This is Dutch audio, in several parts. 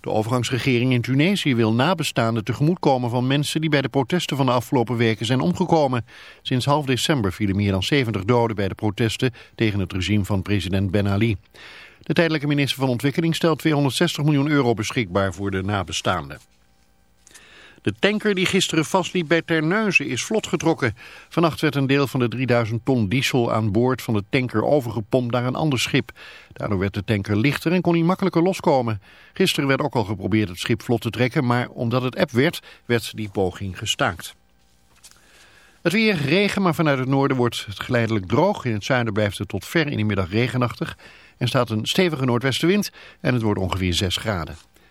De overgangsregering in Tunesië wil nabestaanden tegemoetkomen van mensen die bij de protesten van de afgelopen weken zijn omgekomen. Sinds half december vielen meer dan 70 doden bij de protesten tegen het regime van president Ben Ali. De tijdelijke minister van Ontwikkeling stelt 260 miljoen euro beschikbaar voor de nabestaanden. De tanker die gisteren vastliep bij Terneuzen is vlot getrokken. Vannacht werd een deel van de 3000 ton diesel aan boord van de tanker overgepompt naar een ander schip. Daardoor werd de tanker lichter en kon hij makkelijker loskomen. Gisteren werd ook al geprobeerd het schip vlot te trekken, maar omdat het eb werd, werd die poging gestaakt. Het weer regen, maar vanuit het noorden wordt het geleidelijk droog. In het zuiden blijft het tot ver in de middag regenachtig. Er staat een stevige noordwestenwind en het wordt ongeveer 6 graden.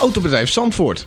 Autobedrijf Zandvoort.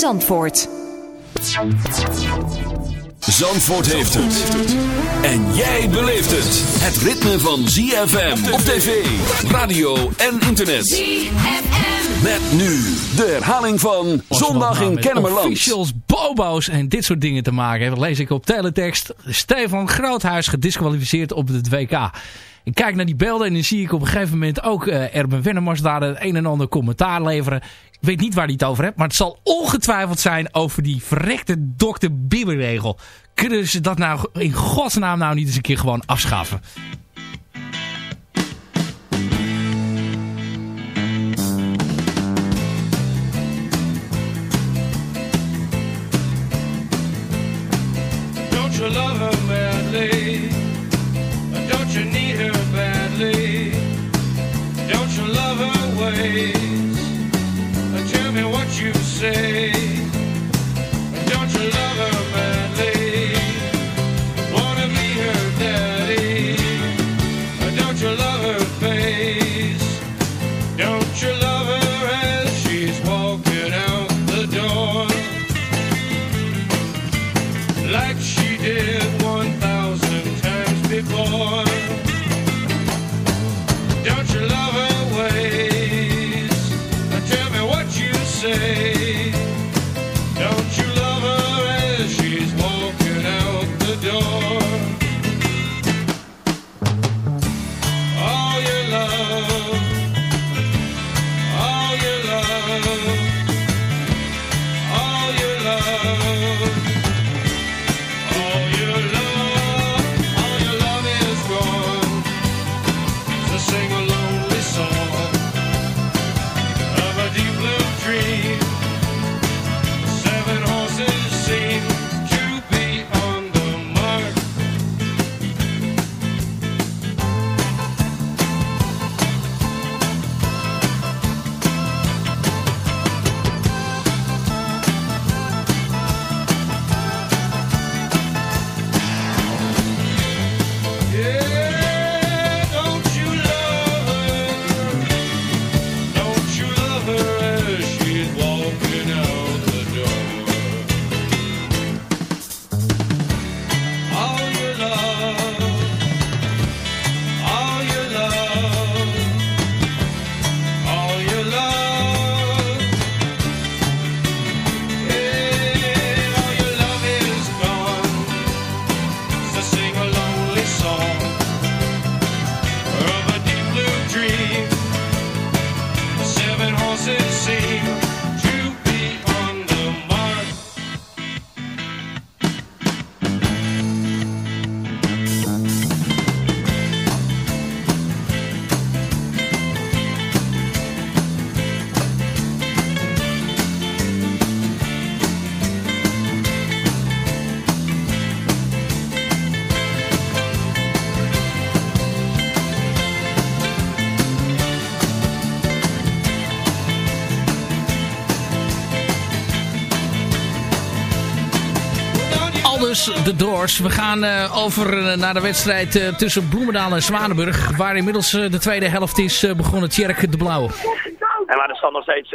Zandvoort. Zandvoort heeft het. En jij beleeft het. Het ritme van ZFM op tv, radio en internet. ZFM. Met nu de herhaling van Zondag in Kennemerland. Officials, bobo's en dit soort dingen te maken hebben. Dat lees ik op teletext. Stefan Groothuis gedisqualificeerd op het WK. Ik kijk naar die beelden en dan zie ik op een gegeven moment ook uh, Erben Wennemars daar het een en ander commentaar leveren. Ik weet niet waar hij het over hebt, maar het zal ongetwijfeld zijn over die verrekte dokter Bibberregel. Kunnen ze dat nou in godsnaam nou niet eens een keer gewoon afschaffen? Don't you love her badly? Don't you need her badly? Don't you love her ways? Tell me what you say. De. We gaan uh, over uh, naar de wedstrijd uh, tussen Bloemendaal en Zwanenburg. Waar inmiddels de tweede helft is begonnen. Tjerk de Blauw. En waar de stand nog steeds 1-0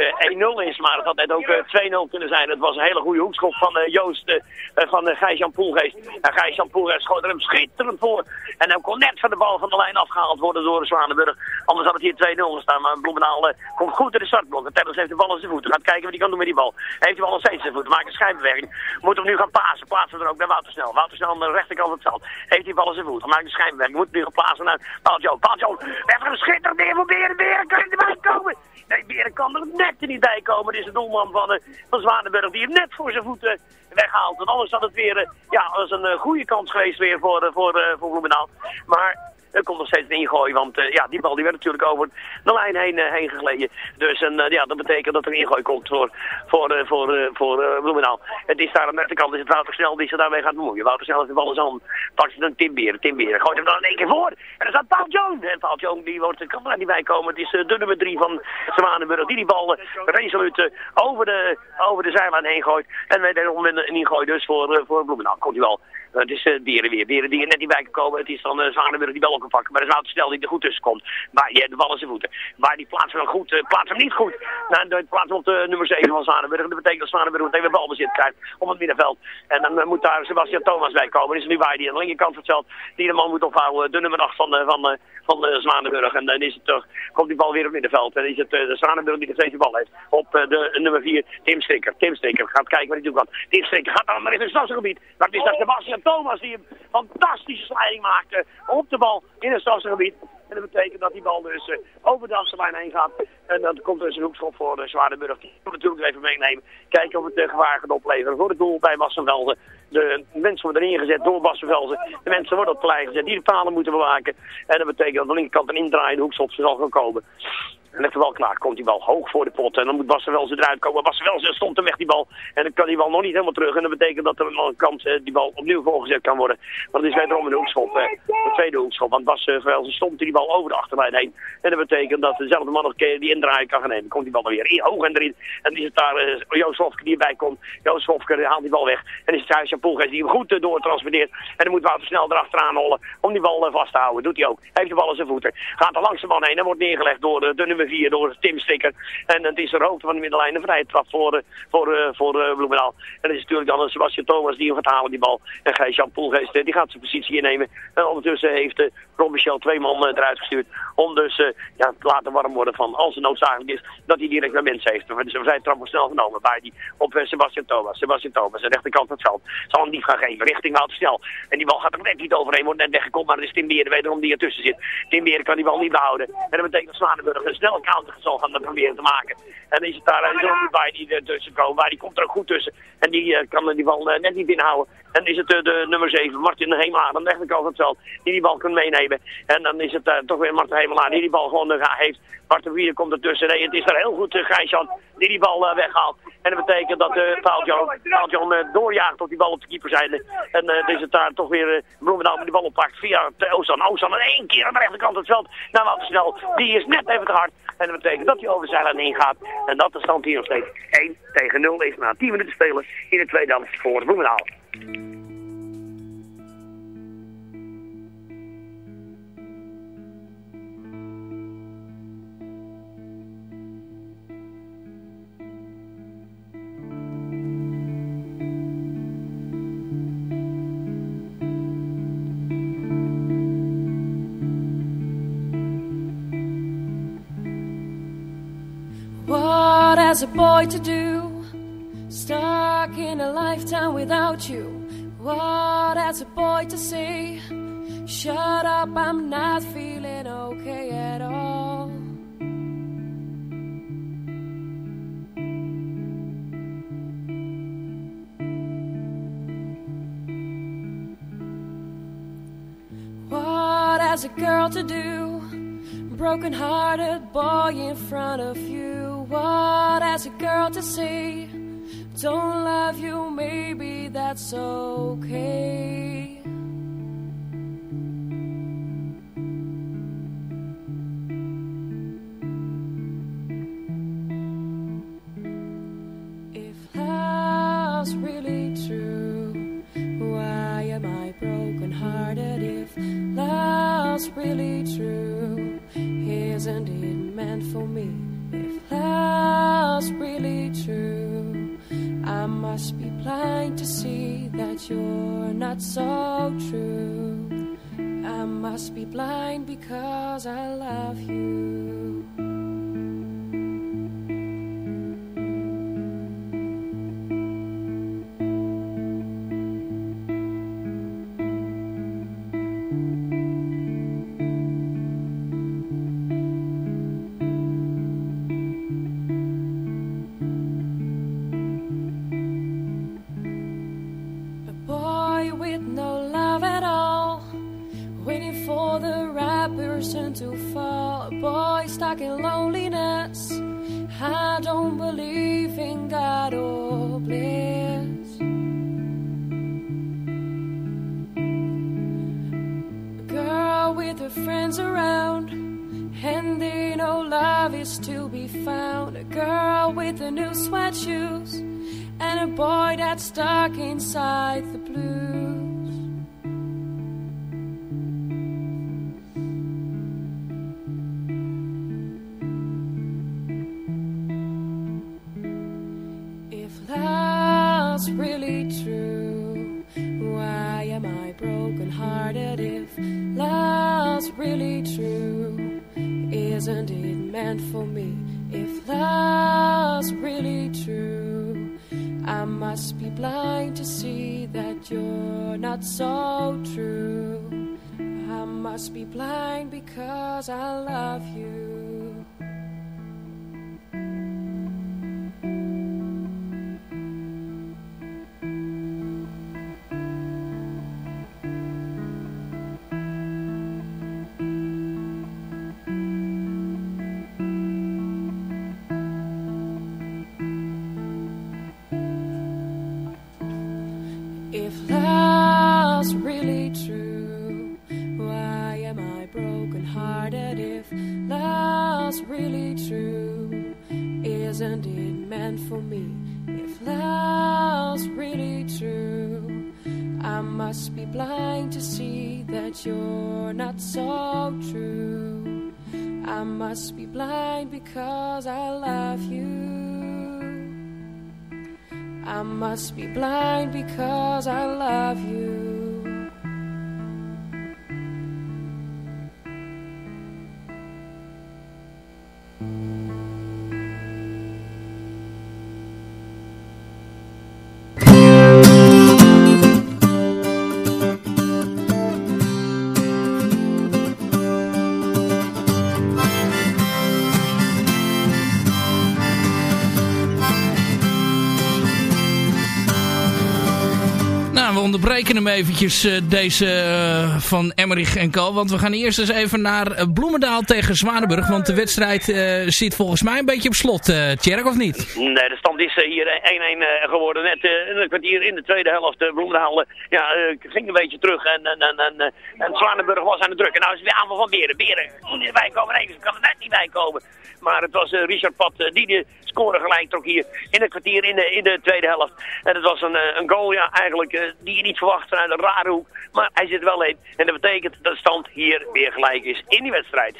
is. Maar het had net ook 2-0 kunnen zijn. Het was een hele goede hoekschop van Joost van Gijs-Jan Poelgeest. En Gijs-Jan Poelgeest schoot er hem schitterend voor. En hij kon net van de bal van de lijn afgehaald worden door de Zwanenburg. Anders had het hier 2-0 gestaan. Maar Bloemendaal komt goed in de startblok. Tellers heeft de bal in zijn voeten. Gaat kijken wat hij kan doen met die bal. Heeft die bal nog steeds zijn voeten. Maakt een schijnbeweging. Moet hem nu gaan pasen. Plaatsen er ook bij Wouter Snel. Wouter Snel aan de rechterkant van het veld. Heeft die bal in zijn voeten. Maakt een schijnbeweging. Moet nu gaan plaatsen naar Paul Joe. Even een schitterend neer voor Beren. Beren kan erbij komen. Nee, Beren kan er net er niet bij komen. Dit is de doelman van, uh, van Zwanenburg die hem net voor zijn voeten weghaalt. En anders had het weer, uh, ja, was een uh, goede kans geweest weer voor, uh, voor, voor Bloemendaal. Maar er komt nog steeds een ingooi, want uh, ja, die bal die werd natuurlijk over de lijn heen, uh, heen gegleden. Dus en, uh, ja, dat betekent dat er een ingooi komt voor, voor, voor, voor Bloemendaal. Het is daar aan de rechterkant, is het Wouter Snel die zich daarmee gaat bemoeien. Wouter Snel heeft de bal zijn hand, pakt ze een Timberen, Timberen, gooit hem dan in één keer voor. En dan staat Paul Jones. En Paul Jones die wordt, kan er niet bij komen. Het is de nummer drie van Zwanenburg die die bal resoluut over, de, over de zijlijn heen gooit. En wederom een, een ingooi dus voor, voor Bloemendaal. Komt hij wel. Het is uh, Dieren weer. Dieren die net niet bij komen. Het is dan uh, Zwanenburg die ook kan pakken. Maar dat is Wouter Snel die er goed tussen komt. Maar hebt de bal in zijn voeten. Maar die plaatst hem goed. Plaatst hem niet goed. Nou, de plaatst hem op de nummer 7 van Zwanenburg. Dat betekent dat Zwanenburg meteen weer balbezit krijgt op het middenveld. En dan moet daar Sebastian Thomas bij komen. Is nu waar die aan de linkerkant van het veld die de man moet ophouden. De nummer 8 van, van, van Zwanenburg. En dan is het, toch komt die bal weer op het middenveld. En dan is het de Zwanenburg die steeds de bal heeft. Op de nummer 4, Tim Stikker. Tim Stikker gaat kijken wat hij kan. Tim Stikker gaat maar in het stadsgebied. Maar het is dat Sebastian Thomas die hem fantastische slijding maakte op de bal in het stadsgebied. En dat betekent dat die bal dus uh, over de achterlijn heen gaat. En dan komt er dus een hoekschop voor de Zwaardenburg. Die moet natuurlijk even meenemen. Kijken of het uh, gevaar gaat opleveren voor het doel bij Massenvelzen. De mensen worden erin gezet door Massenvelzen. De mensen worden op de lijn gezet die de palen moeten bewaken. En dat betekent dat de linkerkant een indraaiende hoekschop zal gaan komen. En ligt de bal klaar, komt die bal hoog voor de pot. En dan moet Bassen wel eruit komen. Bassen wel stond er weg die bal. En dan kan die bal nog niet helemaal terug. En dat betekent dat er een kans uh, die bal opnieuw voorgezet kan worden. Want het is wederom een hoekschop. Uh, de tweede hoekschop. Want Bassen wel stond die bal over de achterlijn heen. En dat betekent dat dezelfde man nog een keer die indraaien kan gaan nemen. Komt die bal dan weer in, hoog en erin. En dan is het daar uh, Joost Hofke die erbij komt. Joost Hofke haalt die bal weg. En is het Huisje Poelgeest die hem goed uh, doortransporteert. En dan moet Wouter snel erachteraan hollen om die bal vast te houden. Doet hij ook. Heeft de bal in zijn voeten. Gaat er langs de man heen en wordt neergelegd door de, de nummer 4, door Tim Stikker. En het is de hoogte van de middenlijn een vrije trap voor, voor, voor Bloemendaal. En dat is natuurlijk dan Sebastian Thomas die hem gaat halen die bal. En Gijs-Jan Poelgeest die gaat zijn positie innemen. En ondertussen heeft Ron Michel twee man eruit gestuurd. Om dus uh, ja, te laten warm worden van als het noodzakelijk is dat hij direct naar mensen heeft. Dus we zijn trap snel genomen bij die op uh, Sebastian Thomas. Sebastian Thomas, de rechterkant van het veld. Zal hem niet gaan geven richting Wouter Snel. En die bal gaat er net niet overheen, wordt net weggekomen. Maar het is Tim Beren wederom die ertussen zit. Tim Beren kan die bal niet behouden. En dat betekent dat Zwanenburg een snelle counter zal gaan proberen te maken. En dan is het daar er niet bij die ertussen komen. Maar die komt er ook goed tussen. En die kan die bal net niet binnenhouden. En is het de nummer 7, Martin Hemelaar, aan de rechterkant van het veld, die die bal kan meenemen. En dan is het toch weer Martin Hemelaar die die bal gewoon heeft. Martin Wier komt ertussen. Nee, het is daar heel goed uh, Gijsjan die die bal weghaalt. En dat betekent dat uh, Paul John doorjaagt op die bal op de keeperzijde. En dan is het daar toch weer Bloemendaal met die bal oppakt via Ozan. Ozan in één keer aan de rechterkant het veld. Nou, wat snel. Die is net even te hard. En dat betekent dat hij over zijlijn heen gaat. En dat de stand hier nog steeds 1 tegen 0 is na 10 minuten spelen in de tweede helft voor Bloemendaal. Has a boy to do? Stuck in a lifetime without you. What has a boy to say? Shut up, I'm not feeling okay at all. What has a girl to do? Broken hearted boy in front of you. What has a girl to say? Don't love you, maybe that's okay. The new sweat shoes and a boy that's stuck inside be blessed. Onderbreken hem eventjes, eh, deze eh, van Emmerich en Co. Want we gaan eerst eens even naar eh, Bloemendaal tegen Zwanenburg. Want de wedstrijd zit volgens mij een beetje op slot, Tjerk, of niet? Nee, stand is eh, hier 1-1 eh, geworden. Net eh, een kwartier in de tweede helft. Bloemendaal ja, ging een beetje terug. En, en, en, en, en Zwanenburg was aan de druk. En nou is het weer aanval van Beren. Beren moet erbij komen. Nee, ze kan er net niet bij komen. Maar het was Richard Pat die de score gelijk trok hier in het kwartier in de, in de tweede helft. En het was een, een goal ja, eigenlijk die je niet verwacht vanuit een rare hoek. Maar hij zit wel in. En dat betekent dat de stand hier weer gelijk is in die wedstrijd.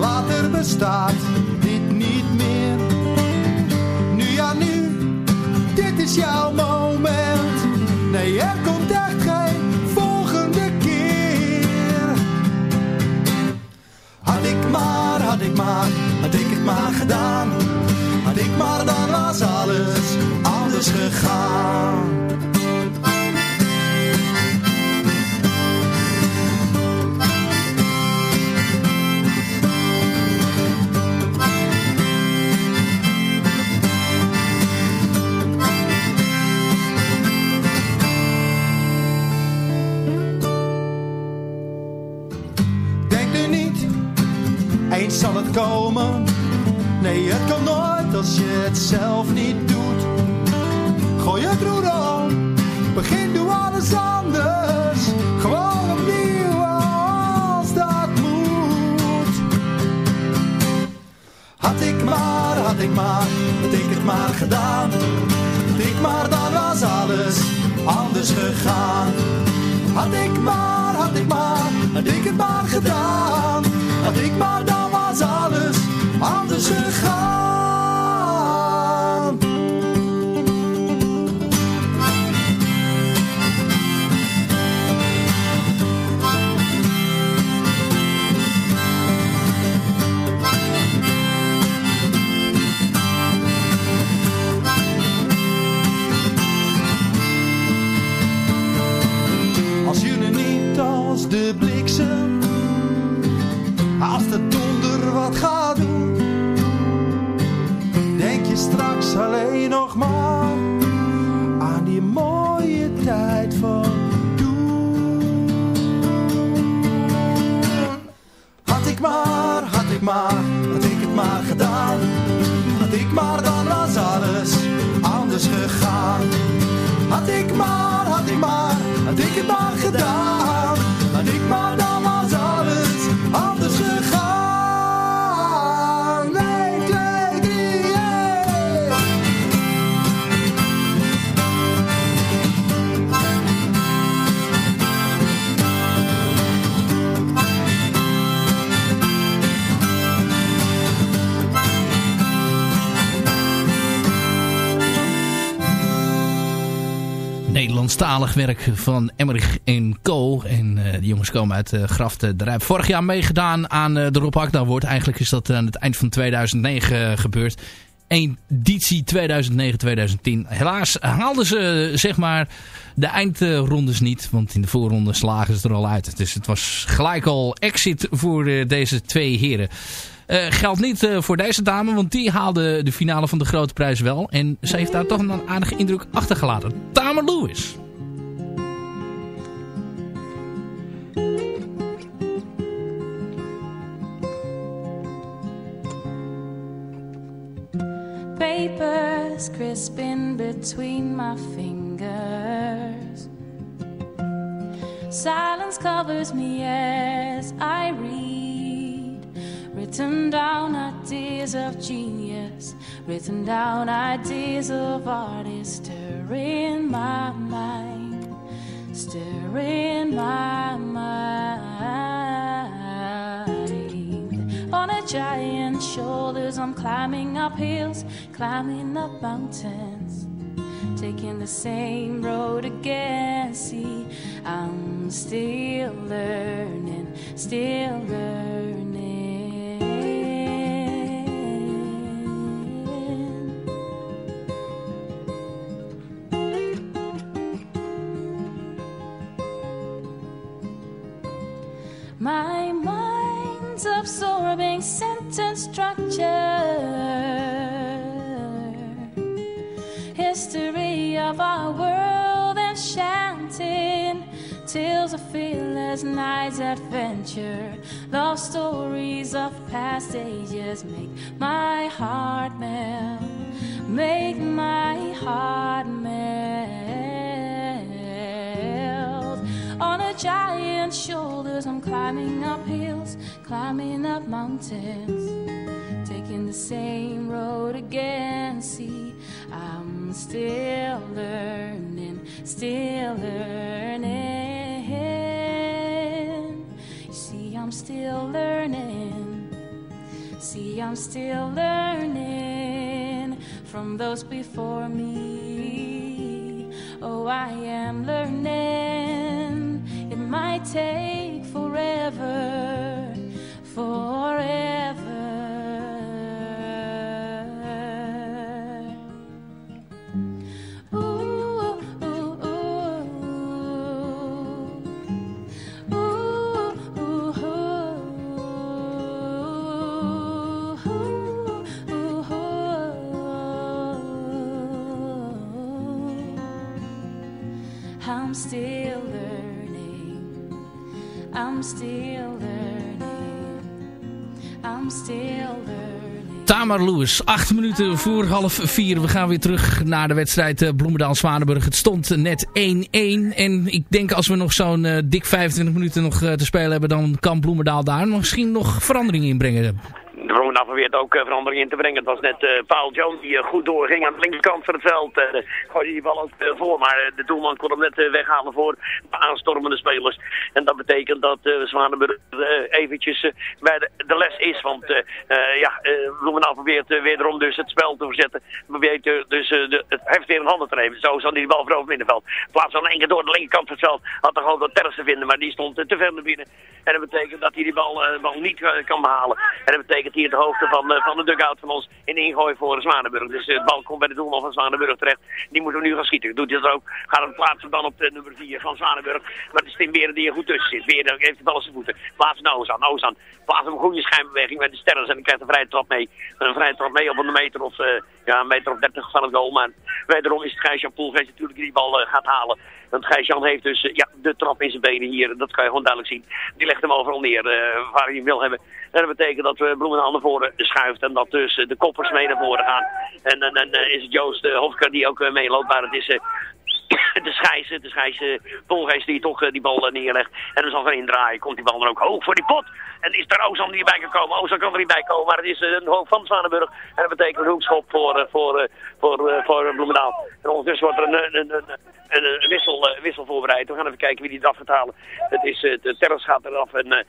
Later bestaat dit niet meer. Nu ja, nu, dit is jouw moment. Nee, er komt echt geen volgende keer. Had ik maar, had ik maar, had ik het maar gedaan. Had ik maar, dan was alles anders gegaan. Werk van Emmerich en Co. En eh, die jongens komen uit uh, Graft de Rijp. Vorig jaar meegedaan aan uh, de Rob Akda wordt. Eigenlijk is dat aan het eind van 2009 gebeurd. Editie 2009-2010. Helaas haalden ze zeg maar de eindrondes niet. Want in de voorronde slagen ze er al uit. Dus het was gelijk al exit voor deze twee heren. Uh, geldt niet uh, voor deze dame, want die haalde de finale van de grote prijs wel. En ze heeft daar toch een aardige indruk achtergelaten. Tamer Lewis. Papers crisping between my fingers. Silence covers me as I read. Written down ideas of genius, written down ideas of artists, stirring my mind, stirring my mind. On a giant's shoulders, I'm climbing up hills, climbing up mountains, taking the same road again. See, I'm still learning, still learning. My our world enchanting, tales of fearless nights adventure, love stories of past ages make my heart melt, make my heart melt. On a giant shoulders, I'm climbing up hills, climbing up mountains, taking the same road again. I'm still learning, still learning. You see, I'm still learning. See, I'm still learning from those before me. Oh, I am learning. It might take Tamar Lewis, acht minuten voor half vier. We gaan weer terug naar de wedstrijd uh, Bloemendaal-Zwanenburg. Het stond net 1-1. En ik denk als we nog zo'n uh, dik 25 minuten nog uh, te spelen hebben... dan kan Bloemendaal daar misschien nog verandering in brengen. De Roman probeert ook uh, verandering in te brengen. Het was net uh, Paul Jones die uh, goed doorging aan de linkerkant van het veld. Uh, gooide die bal ook voor, maar de doelman kon hem net weghalen voor de aanstormende spelers. En dat betekent dat uh, Zwanenburg eventjes bij de, les is. Want ja, Bloemendaal probeert wederom dus het spel te verzetten. Probeert dus de, het heft weer in handen te nemen. Zo zal die bal voor over middenveld. Plaats dan één keer door de linkerkant van het veld. Had er gewoon dat Terres te vinden, maar die stond te ver naar binnen. En dat betekent dat hij die bal, bal niet kan behalen. En dat betekent hier de hoogte van, uh, van de dugout van ons in ingooi voor Zwanenburg. Dus uh, het bal komt bij de doelman van Zwanenburg terecht. Die moeten we nu gaan schieten. Doet dat ook. Gaat hem plaatsen dan op de nummer 4 van Zwanenburg. Maar het is Tim Beren die er goed tussen zit. Beren heeft bal aan zijn voeten. Plaatsen naar Ozan. Ozan plaatst hem een goede schijnbeweging met de sterren. En dan krijgt een vrije trap mee. Een vrije trap mee op een meter of, uh, ja, een meter of 30 van het goal. Maar wederom is het Gijs-Jan Poelgeest natuurlijk die die bal gaat halen. Want Gijs-Jan heeft dus ja, de trap in zijn benen hier. Dat kan je gewoon duidelijk zien. Die legt hem overal neer waar hij hem wil hebben. En dat betekent dat we Bloemendaal naar voren schuift en dat dus de koppers mee naar voren gaan. En dan is het Joost Hofker die ook meeloopt, maar het is de schijze, de schijze Polgeest die toch die bal neerlegt. En dan zal er indraaien, komt die bal dan ook hoog voor die pot. En is er Ozan die bij kan komen. Ozan kan er niet bij komen, maar het is een hoog van Zwanenburg. En dat betekent een hoekschop voor, voor, voor, voor Bloemendaal. En ondertussen wordt er een, een, een, een, wissel, wissel voorbereid. We gaan even kijken wie die eraf gaat halen. Het is, de terras gaat eraf en...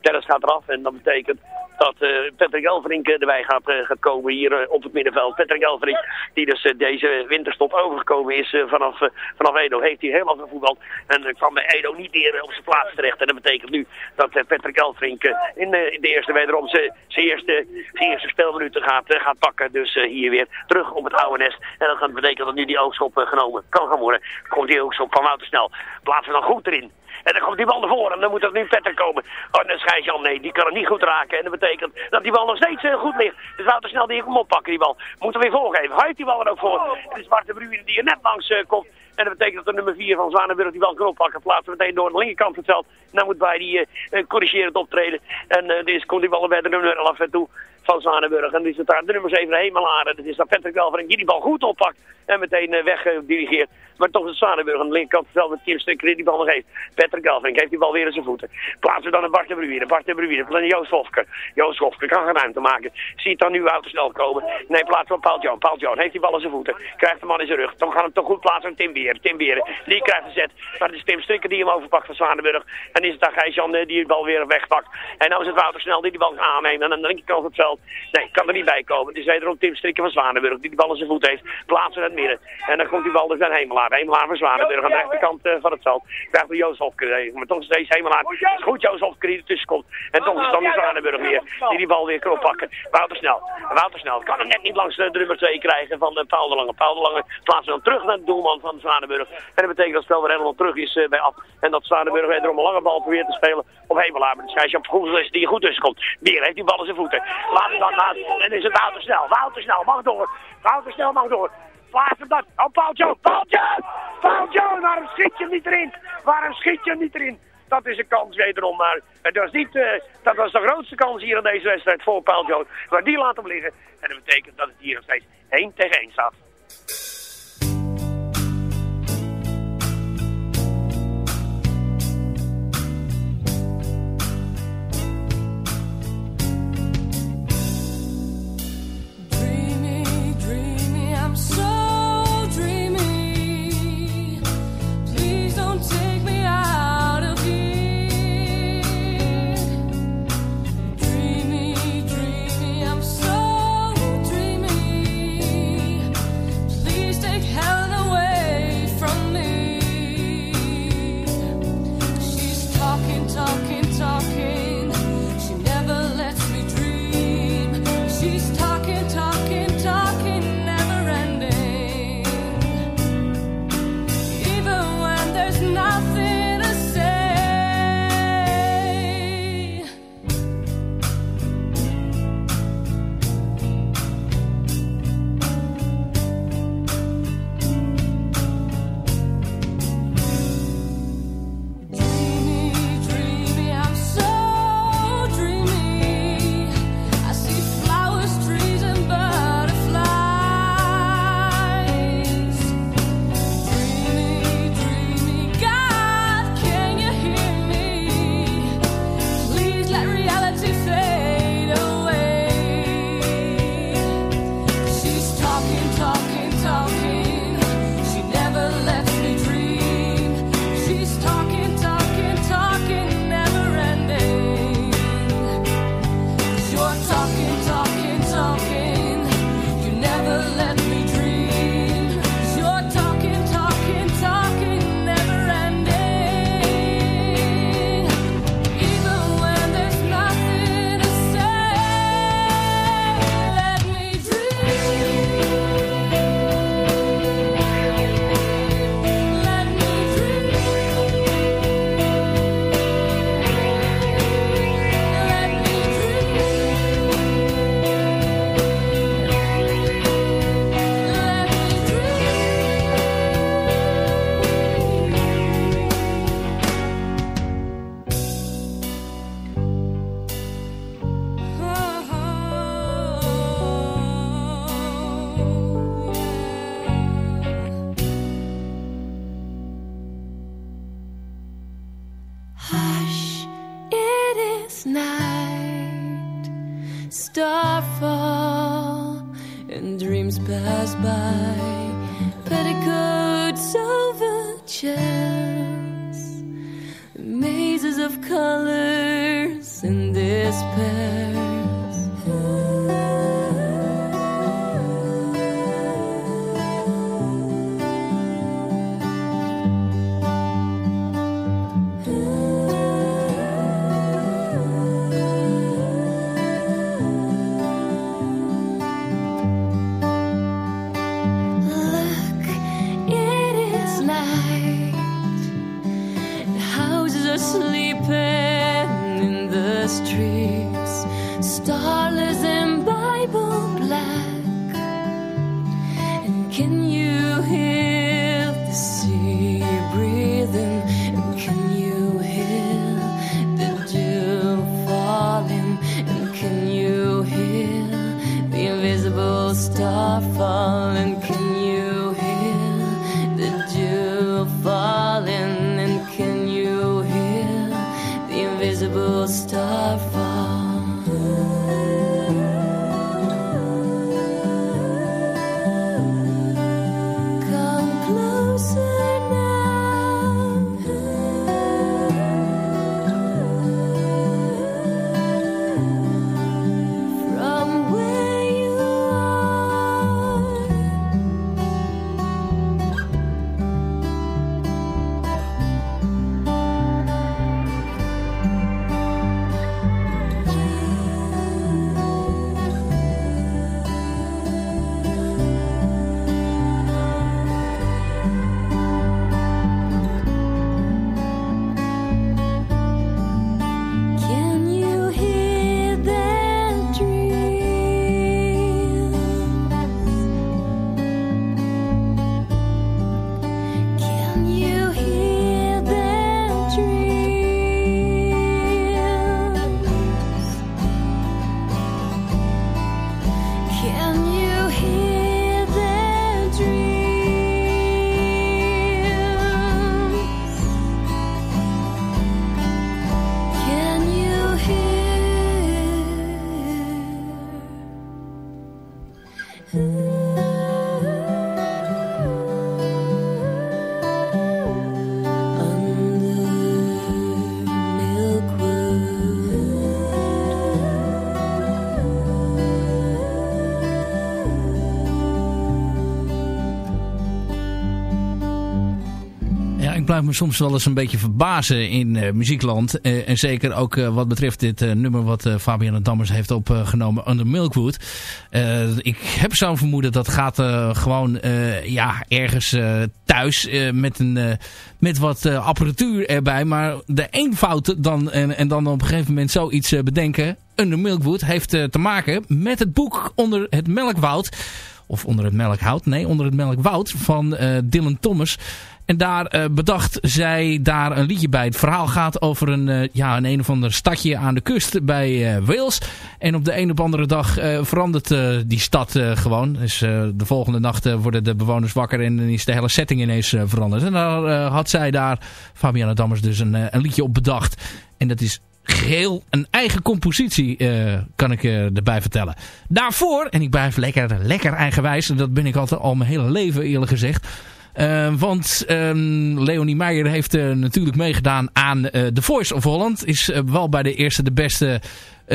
Terres gaat eraf en dat betekent dat uh, Patrick Elverink erbij gaat, gaat komen hier op het middenveld. Patrick Elverink, die dus deze winterstop overgekomen is vanaf, vanaf Edo, heeft hij helemaal gevoetbald. En kwam bij Edo niet meer op zijn plaats terecht. En dat betekent nu dat Patrick Elverink in, de eerste wederom zijn eerste, eerste speelminuten gaat, gaat pakken. Dus hier weer terug op het oude. En dat gaat betekenen dat nu die oogstop genomen kan gaan worden. Komt die oogstop van Wouter snel. Plaatsen we dan goed erin. En dan komt die bal naar voren en dan moet er nu Petter komen. Oh, en dan schijnt Jan, nee, die kan het niet goed raken. En dat betekent dat die bal nog steeds uh, goed ligt. Dus Wouter snel die hem oppakken, die bal. Moeten we weer voorgeven. Hij heeft die bal er ook voor. Is Bart de Bruine die er net langs uh, komt. En dat betekent dat de nummer 4 van Zwanenburg die bal kan oppakken. Plaatsen meteen door de linkerkant van het veld. En dan moet bij die uh, corrigerend optreden. En uh, dus komt die bal bij de nummer 11 toe van Zwanenburg. En dan is het daar de nummer 7 Hemelaren. Dat is dat Patrick Welvering die die bal goed oppakt. En meteen uh, weggedirigeerd. Maar toch is Zwanenburg aan de linkerkant veld met Kim Stukker die bal nog heeft. Patrick Welvering heeft die bal weer in zijn voeten. Plaatsen dan een Bart de Bruine. Bart de Bruine van Joost Hofker. Joost Hofker kan geen ruimte maken. Ziet dan nu Wouter snel komen. Nee, plaatsen van Paul Joan. Paul Joan heeft die bal in zijn voeten. Krijgt de man in zijn rug. Dan gaan hem toch goed plaatsen aan Tim Beren. Tim Beren. Die krijgt de zet. Maar het is Tim Strikker die hem overpakt van Zwanenburg. En is het dan Gijs-Jan die de bal weer wegpakt. En nou is het Wouter snel die die bal aanneemt. En aan de linkerkant van het. Nee, kan er niet bij komen. Het is wederom Tim Strikker van Zwanenburg die de bal in zijn voet heeft. Plaatsen in het midden. En dan komt die bal dus aan Hemelaar. Hemelaar van Zwanenburg aan de rechterkant uh, van het veld. Krijgt de Joost Hofker. Maar toch is deze Hemelaar. Het is goed Joost Hofker die ertussen komt. En toch is het dan de Zwanenburg weer. Die die bal weer kan oppakken. Wouter Snel. Wouter Snel. Kan hem net niet langs de nummer 2 krijgen van uh, Paul de Lange. Paul de Lange plaatsen dan terug naar de doelman van Zwanenburg. En dat betekent dat het spel weer helemaal terug is bij af. En dat Zwanenburg wederom een lange bal probeert te spelen op Hemelaar. Maar de scheidsrechter Goezel is die goed tussen komt. Heeft die bal in zijn voeten. Laat dan. En is het Wouter Snel. Wouter Snel mag door. Wouter Snel mag door. Plaats hem dan. Oh, Paul Joe. Paul. Paul. Waarom schiet je hem niet erin? Waarom schiet je hem niet erin? Dat is een kans wederom. Maar het was niet, uh, dat was de grootste kans hier in deze wedstrijd voor Paul. Maar die laat hem liggen. En dat betekent dat het hier nog steeds 1 tegen 1 staat. rainbow star Ja, ik blijf me soms wel eens een beetje verbazen in eh, muziekland. Eh, en zeker ook eh, wat betreft dit nummer wat Fabian Dammers heeft opgenomen, Under Milkwood. Ik heb zo'n vermoeden dat gaat gewoon ja, ergens thuis met, een, met wat apparatuur erbij. Maar de eenvoud dan, en, en dan op een gegeven moment zoiets bedenken. Under Milkwood heeft te maken met het boek Onder het Melkwoud. Of onder het melkhout. Nee, onder het melkwoud van Dylan Thomas. En daar eh, bedacht zij daar een liedje bij. Het verhaal gaat over een, eh, ja, een een of ander stadje aan de kust bij eh, Wales. En op de een of andere dag verandert die stad gewoon. Dus de volgende nacht worden de bewoners wakker en dan is de hele setting ineens veranderd. En daar had zij daar, Fabiana Dammers, dus een, een liedje op bedacht. En dat is geheel een eigen compositie, kan ik eh, erbij vertellen. Daarvoor, en ik blijf lekker, lekker eigenwijs, en dat ben ik altijd al mijn hele leven eerlijk gezegd... Uh, want um, Leonie Meijer heeft uh, natuurlijk meegedaan aan uh, The Voice of Holland. Is wel bij de eerste de beste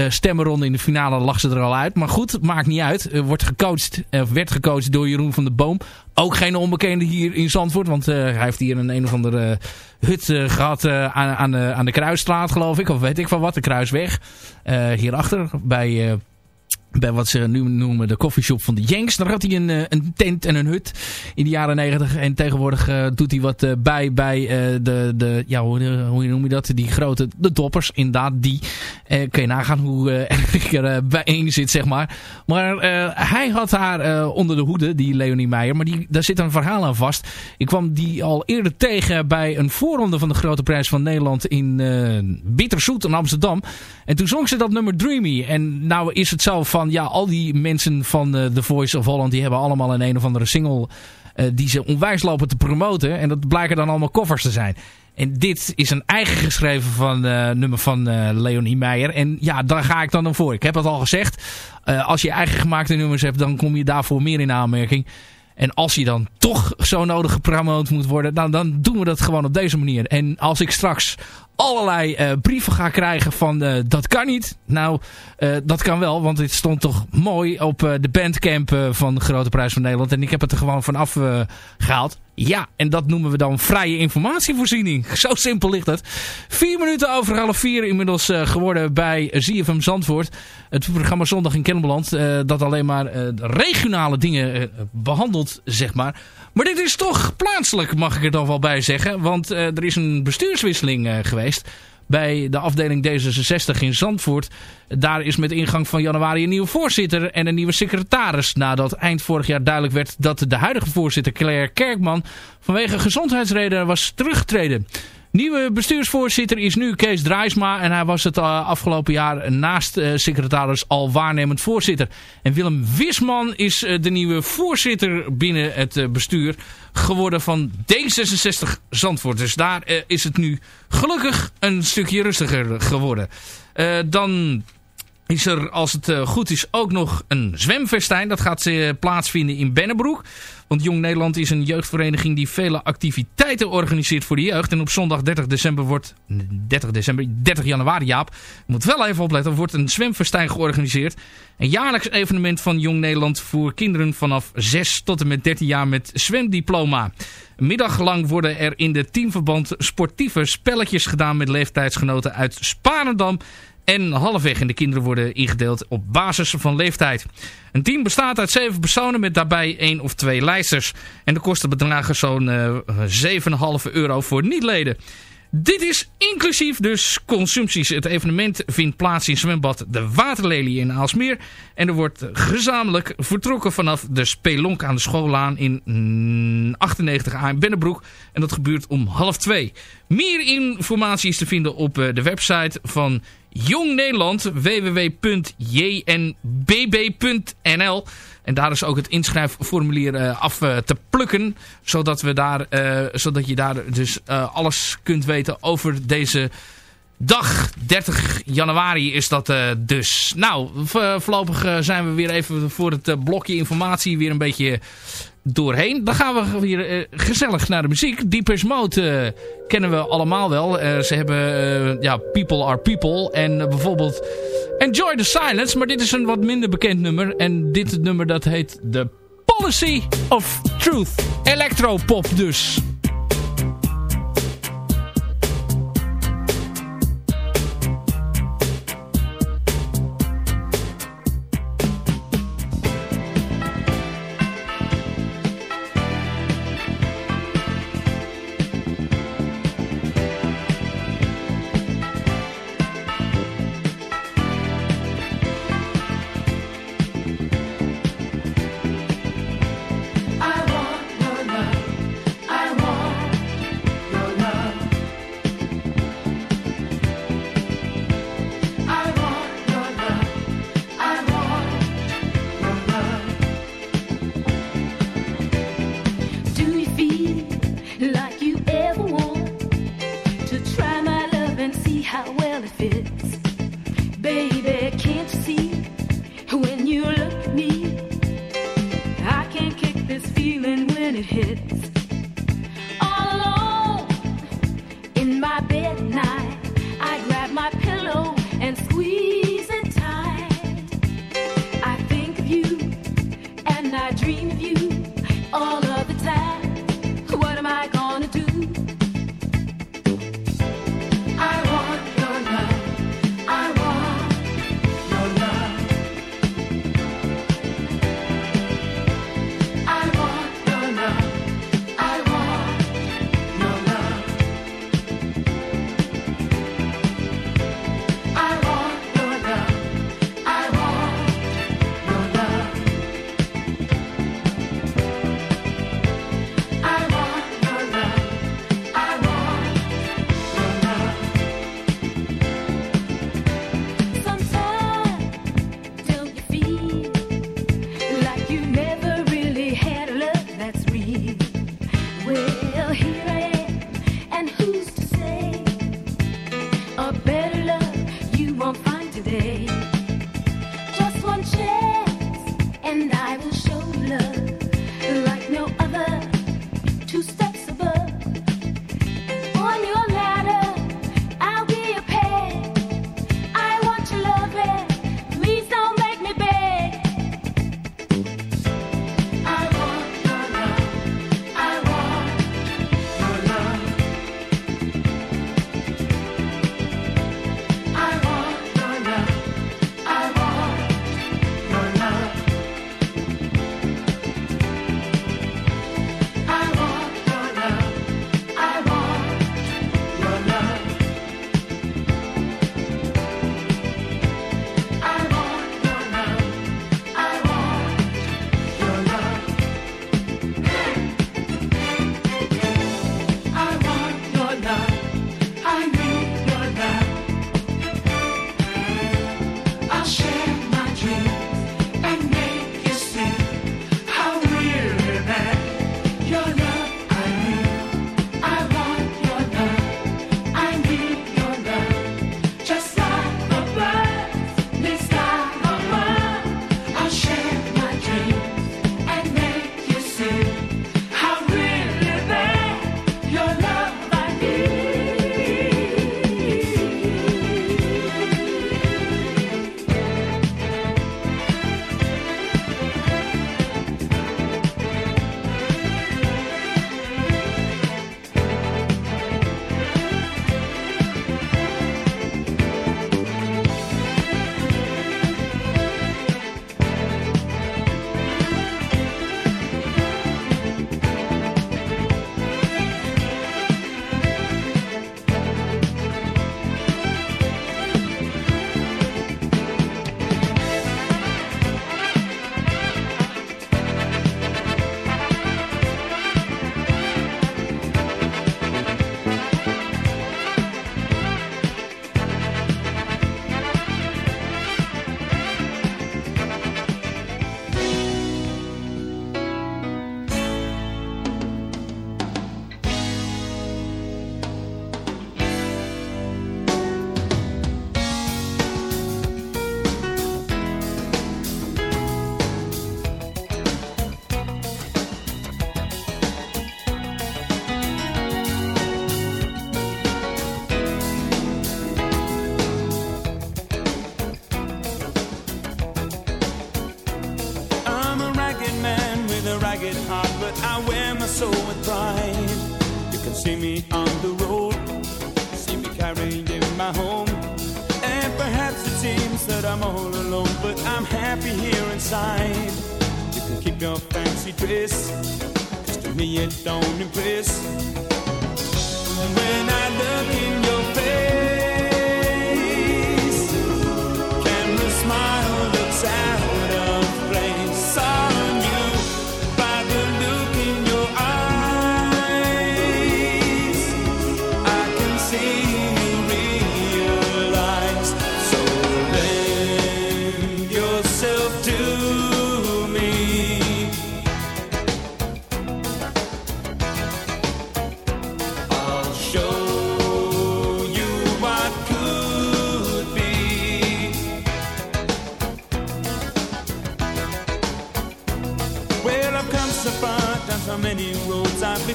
stemmenronde in de finale lag ze er al uit. Maar goed, maakt niet uit. wordt gecoacht, of werd gecoacht door Jeroen van der Boom. Ook geen onbekende hier in Zandvoort. Want hij heeft hier een een of andere hut gehad aan, aan, de, aan de Kruisstraat geloof ik. Of weet ik van wat, de Kruisweg. hierachter bij bij wat ze nu noemen de coffeeshop van de Yanks. Daar had hij een, een tent en een hut in de jaren negentig. En tegenwoordig uh, doet hij wat uh, bij bij de, de, ja, hoe, hoe noem je dat? Die grote, de toppers. Inderdaad, die. kun je nagaan hoe erg ik er bijeen zit, zeg maar. Maar hij had haar onder de hoede, die Leonie Meijer. Maar die, daar zit een verhaal aan vast. Ik kwam die al eerder tegen bij een voorronde van de Grote Prijs van Nederland in Bitterzoet in Amsterdam. En toen zong ze dat nummer Dreamy. En nou is het zo van, ja, al die mensen van uh, The Voice of Holland, die hebben allemaal een een of andere single uh, die ze onwijs lopen te promoten. En dat blijken dan allemaal koffers te zijn. En dit is een eigen geschreven van, nummer van Leonie Meijer. En ja, daar ga ik dan dan voor. Ik heb het al gezegd. als je eigen gemaakte nummers hebt, dan kom je daarvoor meer in aanmerking. En als hij dan toch zo nodig gepromoot moet worden, dan, dan doen we dat gewoon op deze manier. En als ik straks allerlei uh, brieven ga krijgen van uh, dat kan niet. Nou, uh, dat kan wel, want dit stond toch mooi op de bandcamp van de Grote Prijs van Nederland. En ik heb het er gewoon vanaf gehaald. Ja, en dat noemen we dan vrije informatievoorziening. Zo simpel ligt het. Vier minuten over half vier inmiddels geworden bij ZFM Zandvoort. Het programma Zondag in Kennemerland. dat alleen maar regionale dingen behandelt, zeg maar. Maar dit is toch plaatselijk, mag ik er dan wel bij zeggen. Want uh, er is een bestuurswisseling uh, geweest bij de afdeling D66 in Zandvoort. Daar is met ingang van januari een nieuwe voorzitter en een nieuwe secretaris. Nadat eind vorig jaar duidelijk werd dat de huidige voorzitter Claire Kerkman vanwege gezondheidsredenen was teruggetreden. Nieuwe bestuursvoorzitter is nu Kees Draaisma. En hij was het uh, afgelopen jaar naast uh, secretaris al waarnemend voorzitter. En Willem Wisman is uh, de nieuwe voorzitter binnen het bestuur geworden van D66 Zandvoort. Dus daar is het nu gelukkig een stukje rustiger geworden. dan is er, als het goed is, ook nog een zwemfestijn. Dat gaat plaatsvinden in Bennebroek. Want Jong Nederland is een jeugdvereniging die vele activiteiten organiseert voor de jeugd. En op zondag 30 december wordt, 30 december, 30 januari Jaap, moet wel even opletten, wordt een zwemfestijn georganiseerd. Een jaarlijks evenement van Jong Nederland voor kinderen vanaf 6 tot en met 13 jaar met zwemdiploma. Een middag lang worden er in de teamverband sportieve spelletjes gedaan met leeftijdsgenoten uit Sparendam en halfweg. En de kinderen worden ingedeeld op basis van leeftijd. Een team bestaat uit zeven personen met daarbij één of twee lijsters. En de kosten bedragen zo'n uh, eh, 7,5 euro voor niet-leden. Dit is inclusief dus consumpties. Het evenement vindt plaats in zwembad De Waterlelie in Aalsmeer. En er wordt gezamenlijk vertrokken vanaf de Spelonk aan de schoollaan in 98 A in. En dat gebeurt om half twee. Meer informatie is te vinden op eh, de website van Jong Nederland, www.jnbb.nl. En daar is ook het inschrijfformulier uh, af uh, te plukken. Zodat, we daar, uh, zodat je daar dus alles kunt weten over deze dag. 30 januari is dat dus. Nou, voorlopig zijn we weer even voor het blokje informatie weer een beetje doorheen. Dan gaan we weer uh, gezellig naar de muziek. Deepest Mode uh, kennen we allemaal wel. Uh, ze hebben ja, People Are People. En bijvoorbeeld Enjoy the Silence. Maar dit is een wat minder bekend nummer. En dit nummer dat heet The Policy of Truth. Electropop dus. see how all alone, but I'm happy here inside. You can keep your fancy dress, cause to me it don't impress. And when I look in your face,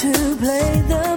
to play the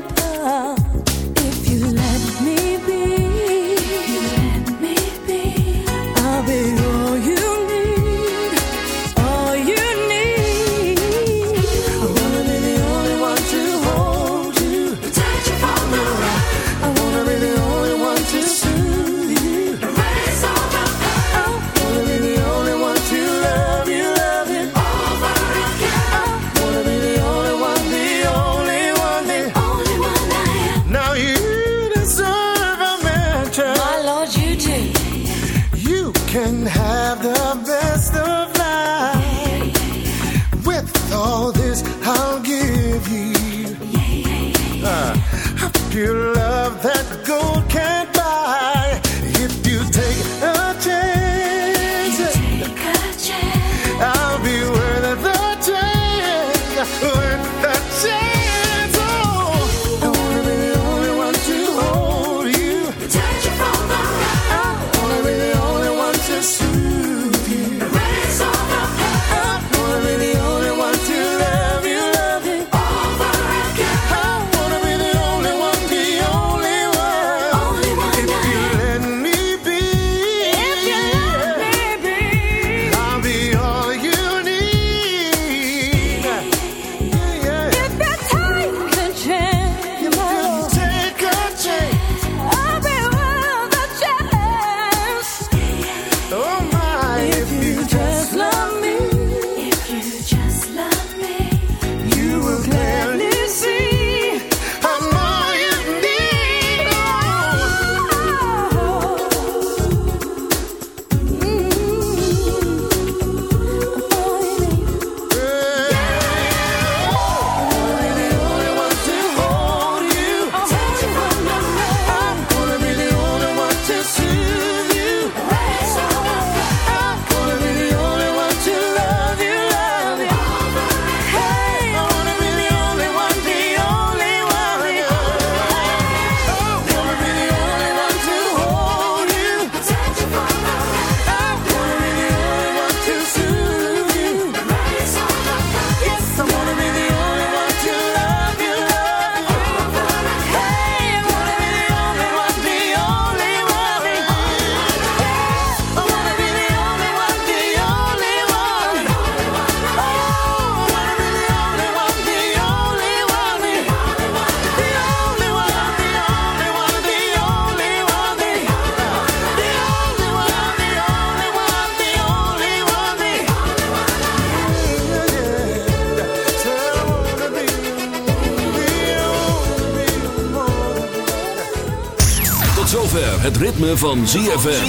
van ZFM.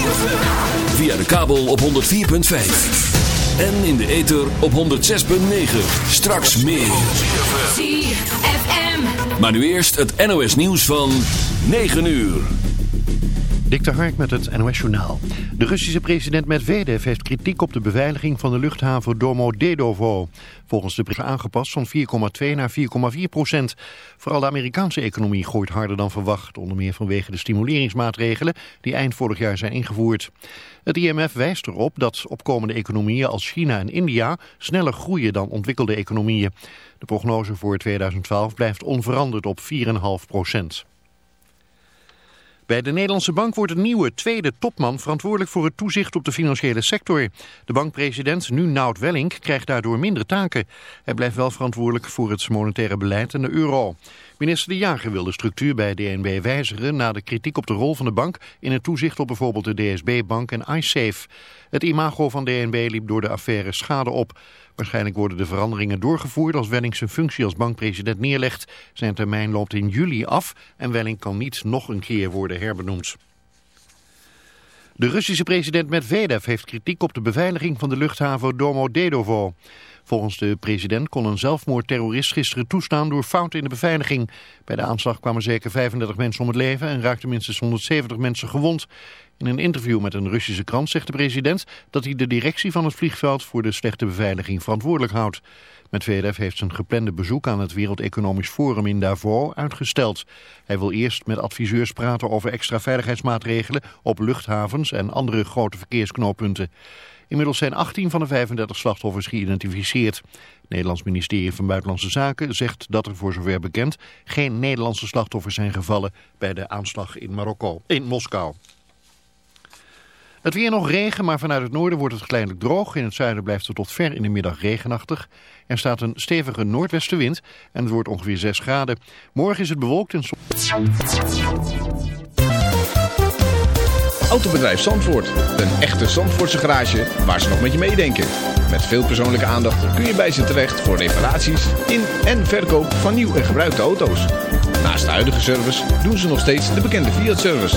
Via de kabel op 104.5. En in de ether op 106.9. Straks meer. ZFM. Maar nu eerst het NOS nieuws van 9 uur. Dik te Hark met het NOS Journaal. De Russische president Medvedev heeft kritiek op de beveiliging van de luchthaven Domodedovo volgens de brief aangepast van 4,2 naar 4,4 procent. Vooral de Amerikaanse economie gooit harder dan verwacht, onder meer vanwege de stimuleringsmaatregelen die eind vorig jaar zijn ingevoerd. Het IMF wijst erop dat opkomende economieën als China en India sneller groeien dan ontwikkelde economieën. De prognose voor 2012 blijft onveranderd op 4,5 procent. Bij de Nederlandse Bank wordt een nieuwe tweede topman verantwoordelijk voor het toezicht op de financiële sector. De bankpresident, nu Nout Welling, krijgt daardoor minder taken. Hij blijft wel verantwoordelijk voor het monetaire beleid en de euro. Minister De Jager wil de structuur bij DNB wijzigen na de kritiek op de rol van de bank in het toezicht op bijvoorbeeld de DSB-bank en iSafe. Het imago van DNB liep door de affaire schade op. Waarschijnlijk worden de veranderingen doorgevoerd als Welling zijn functie als bankpresident neerlegt. Zijn termijn loopt in juli af en Welling kan niet nog een keer worden herbenoemd. De Russische president Medvedev heeft kritiek op de beveiliging van de luchthaven Domodedovo. Volgens de president kon een zelfmoordterrorist gisteren toestaan door fouten in de beveiliging. Bij de aanslag kwamen zeker 35 mensen om het leven en raakten minstens 170 mensen gewond. In een interview met een Russische krant zegt de president dat hij de directie van het vliegveld voor de slechte beveiliging verantwoordelijk houdt. Medvedev heeft zijn geplande bezoek aan het Wereld Economisch Forum in Davos uitgesteld. Hij wil eerst met adviseurs praten over extra veiligheidsmaatregelen op luchthavens en andere grote verkeersknooppunten. Inmiddels zijn 18 van de 35 slachtoffers geïdentificeerd. Het Nederlands ministerie van Buitenlandse Zaken zegt dat er voor zover bekend geen Nederlandse slachtoffers zijn gevallen bij de aanslag in Marokko, in Moskou. Het weer nog regen, maar vanuit het noorden wordt het geleidelijk droog. In het zuiden blijft het tot ver in de middag regenachtig. Er staat een stevige noordwestenwind en het wordt ongeveer 6 graden. Morgen is het bewolkt en... Autobedrijf Zandvoort. Een echte Zandvoortse garage waar ze nog met je meedenken. Met veel persoonlijke aandacht kun je bij ze terecht voor reparaties in en verkoop van nieuw en gebruikte auto's. Naast de huidige service doen ze nog steeds de bekende Fiat-service.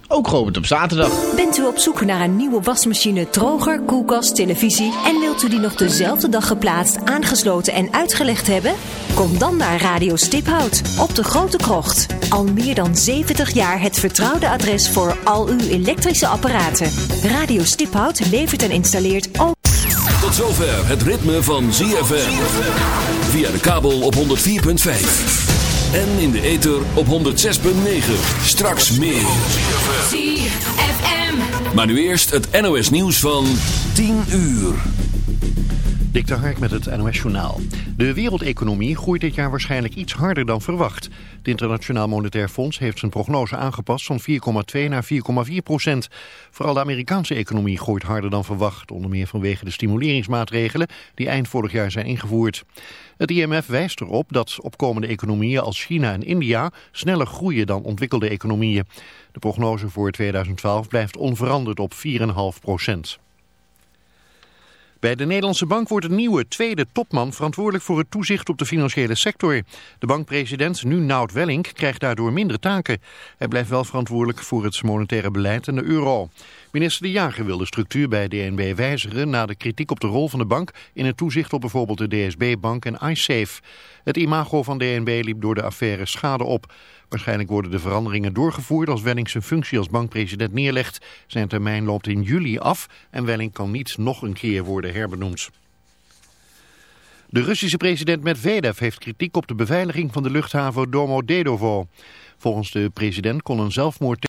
ook geopend op zaterdag. Bent u op zoek naar een nieuwe wasmachine, droger, koelkast, televisie... en wilt u die nog dezelfde dag geplaatst, aangesloten en uitgelegd hebben? Kom dan naar Radio Stiphout op de Grote Krocht. Al meer dan 70 jaar het vertrouwde adres voor al uw elektrische apparaten. Radio Stiphout levert en installeert ook... Tot zover het ritme van ZFM. Via de kabel op 104.5. En in de ether op 106.9. Straks meer. ZFM. Maar nu eerst het NOS nieuws van 10 uur. Dik de Hark met het NOS-journaal. De wereldeconomie groeit dit jaar waarschijnlijk iets harder dan verwacht. Het Internationaal Monetair Fonds heeft zijn prognose aangepast van 4,2 naar 4,4 procent. Vooral de Amerikaanse economie groeit harder dan verwacht. Onder meer vanwege de stimuleringsmaatregelen die eind vorig jaar zijn ingevoerd. Het IMF wijst erop dat opkomende economieën als China en India sneller groeien dan ontwikkelde economieën. De prognose voor 2012 blijft onveranderd op 4,5 procent. Bij de Nederlandse Bank wordt een nieuwe tweede topman verantwoordelijk voor het toezicht op de financiële sector. De bankpresident, nu Nout Welling, krijgt daardoor minder taken. Hij blijft wel verantwoordelijk voor het monetaire beleid en de euro. Minister De Jager wil de structuur bij DNB wijzigen na de kritiek op de rol van de bank in het toezicht op bijvoorbeeld de DSB-bank en iSafe. Het imago van DNB liep door de affaire schade op. Waarschijnlijk worden de veranderingen doorgevoerd als Welling zijn functie als bankpresident neerlegt. Zijn termijn loopt in juli af en Welling kan niet nog een keer worden herbenoemd. De Russische president Medvedev heeft kritiek op de beveiliging van de luchthaven Domodedovo. Volgens de president kon een zelfmoord